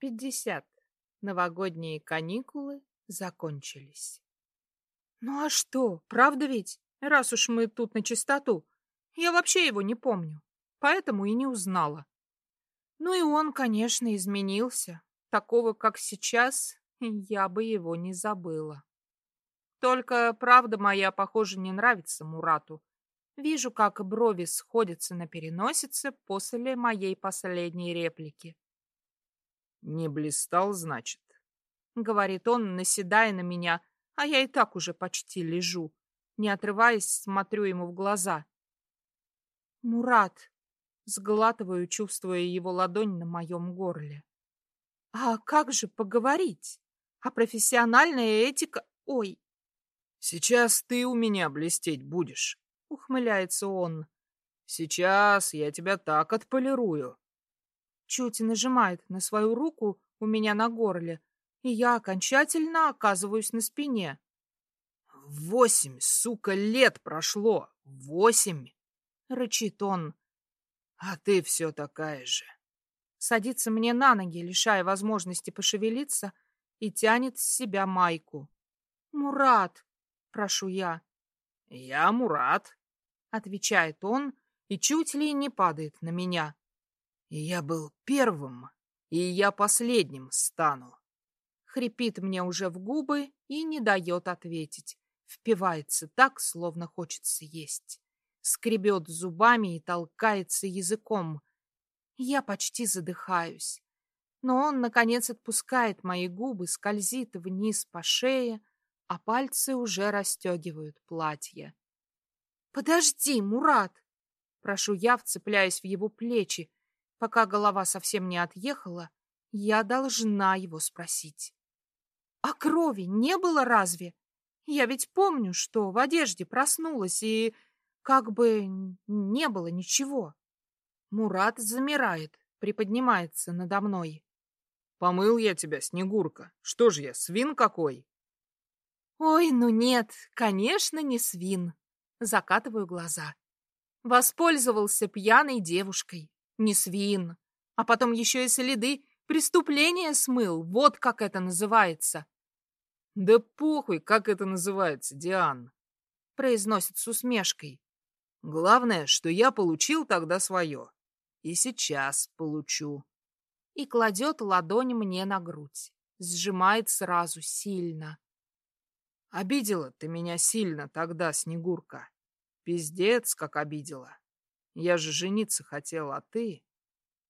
пятьдесят. Новогодние каникулы закончились. Ну а что, правда ведь? Раз уж мы тут на чистоту. Я вообще его не помню, поэтому и не узнала. Ну и он, конечно, изменился. Такого, как сейчас, я бы его не забыла. Только правда моя, похоже, не нравится Мурату. Вижу, как брови сходятся на переносице после моей последней реплики. «Не блистал, значит?» — говорит он, наседая на меня, а я и так уже почти лежу. Не отрываясь, смотрю ему в глаза. «Мурат!» — сглатываю, чувствуя его ладонь на моем горле. «А как же поговорить? А профессиональная этика... Ой!» «Сейчас ты у меня блестеть будешь», — ухмыляется он. «Сейчас я тебя так отполирую». Чуть нажимает на свою руку у меня на горле, и я окончательно оказываюсь на спине. «Восемь, сука, лет прошло! Восемь!» — рычит он. «А ты все такая же!» Садится мне на ноги, лишая возможности пошевелиться, и тянет с себя майку. «Мурат!» — прошу я. «Я Мурат!» — отвечает он и чуть ли не падает на меня. «Я был первым, и я последним стану!» хрипит мне уже в губы и не дает ответить. Впивается так, словно хочет съесть. Скребет зубами и толкается языком. Я почти задыхаюсь. Но он, наконец, отпускает мои губы, скользит вниз по шее, а пальцы уже расстегивают платье. «Подожди, Мурат!» Прошу я, вцепляясь в его плечи. Пока голова совсем не отъехала, я должна его спросить. А крови не было разве? Я ведь помню, что в одежде проснулась, и как бы не было ничего. Мурат замирает, приподнимается надо мной. Помыл я тебя, Снегурка. Что ж я, свин какой? Ой, ну нет, конечно, не свин. Закатываю глаза. Воспользовался пьяной девушкой. Не свин. А потом еще и следы Преступление смыл, вот как это называется. Да похуй, как это называется, Диан, произносит с усмешкой. Главное, что я получил тогда свое. И сейчас получу. И кладет ладонь мне на грудь. Сжимает сразу сильно. Обидела ты меня сильно тогда, Снегурка. Пиздец, как обидела. Я же жениться хотела, а ты...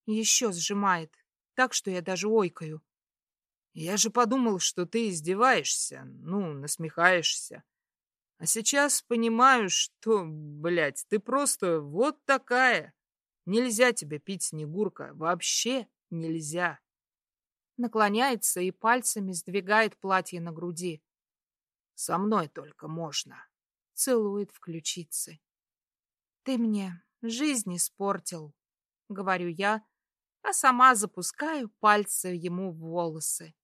Еще сжимает так, что я даже ойкаю. Я же подумал, что ты издеваешься, ну, насмехаешься. А сейчас понимаю, что, блядь, ты просто вот такая. Нельзя тебя пить, Снегурка, вообще нельзя. Наклоняется и пальцами сдвигает платье на груди. Со мной только можно. Целует в ключицы. Ты мне жизнь испортил, говорю я, а сама запускаю пальцы ему в волосы.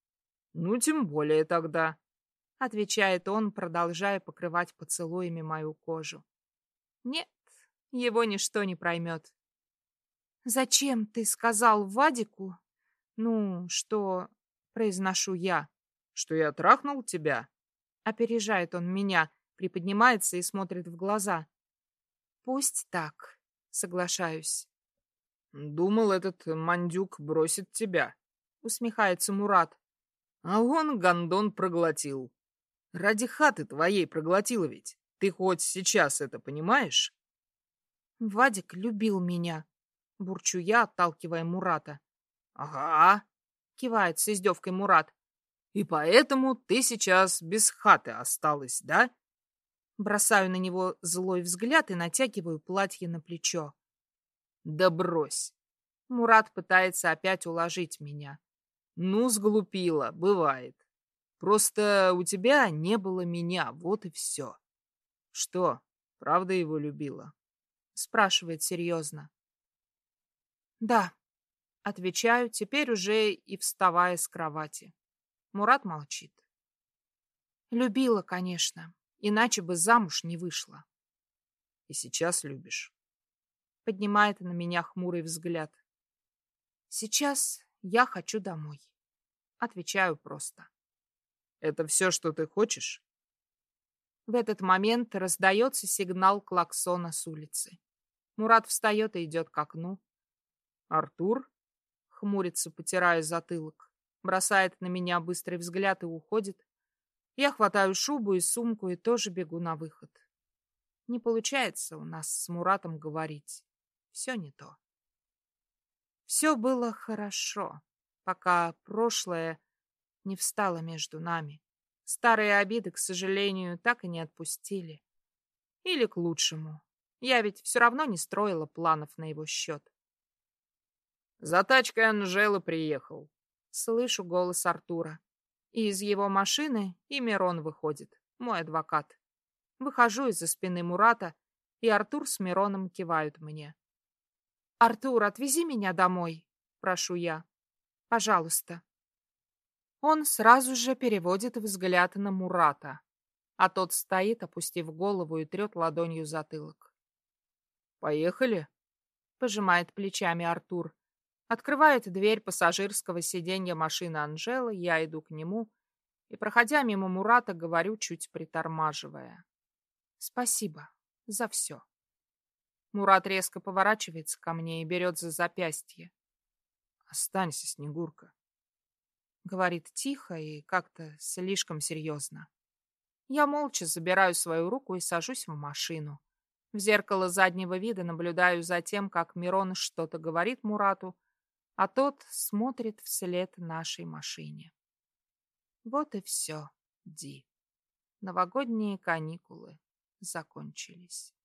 «Ну, тем более тогда», — отвечает он, продолжая покрывать поцелуями мою кожу. «Нет, его ничто не проймет». «Зачем ты сказал Вадику, ну, что...» — произношу я. «Что я трахнул тебя?» Опережает он меня, приподнимается и смотрит в глаза. «Пусть так», — соглашаюсь. Думал, этот мандюк бросит тебя. Усмехается Мурат. А он гондон проглотил. Ради хаты твоей проглотил ведь. Ты хоть сейчас это понимаешь? Вадик любил меня. Бурчу я, отталкивая Мурата. Ага. Кивает с издевкой Мурат. И поэтому ты сейчас без хаты осталась, да? Бросаю на него злой взгляд и натягиваю платье на плечо. Да брось. Мурат пытается опять уложить меня. Ну, сглупила, бывает. Просто у тебя не было меня, вот и все. Что, правда его любила? Спрашивает серьезно. Да, отвечаю, теперь уже и вставая с кровати. Мурат молчит. Любила, конечно, иначе бы замуж не вышла. И сейчас любишь поднимает на меня хмурый взгляд. Сейчас я хочу домой. Отвечаю просто. Это все, что ты хочешь? В этот момент раздается сигнал клаксона с улицы. Мурат встает и идет к окну. «Артур?» — хмурится, потирая затылок. Бросает на меня быстрый взгляд и уходит. Я хватаю шубу и сумку и тоже бегу на выход. Не получается у нас с Муратом говорить. Все не то. Все было хорошо, пока прошлое не встало между нами. Старые обиды, к сожалению, так и не отпустили. Или к лучшему. Я ведь все равно не строила планов на его счет. За тачкой Анжела приехал. Слышу голос Артура. И из его машины и Мирон выходит, мой адвокат. Выхожу из-за спины Мурата, и Артур с Мироном кивают мне. «Артур, отвези меня домой», — прошу я. «Пожалуйста». Он сразу же переводит взгляд на Мурата, а тот стоит, опустив голову и трет ладонью затылок. «Поехали?» — пожимает плечами Артур. Открывает дверь пассажирского сиденья машины Анжелы, я иду к нему и, проходя мимо Мурата, говорю, чуть притормаживая. Спасибо за все. Мурат резко поворачивается ко мне и берет за запястье. «Останься, Снегурка», — говорит тихо и как-то слишком серьезно. Я молча забираю свою руку и сажусь в машину. В зеркало заднего вида наблюдаю за тем, как Мирон что-то говорит Мурату, а тот смотрит вслед нашей машине. Вот и все, Ди. Новогодние каникулы закончились.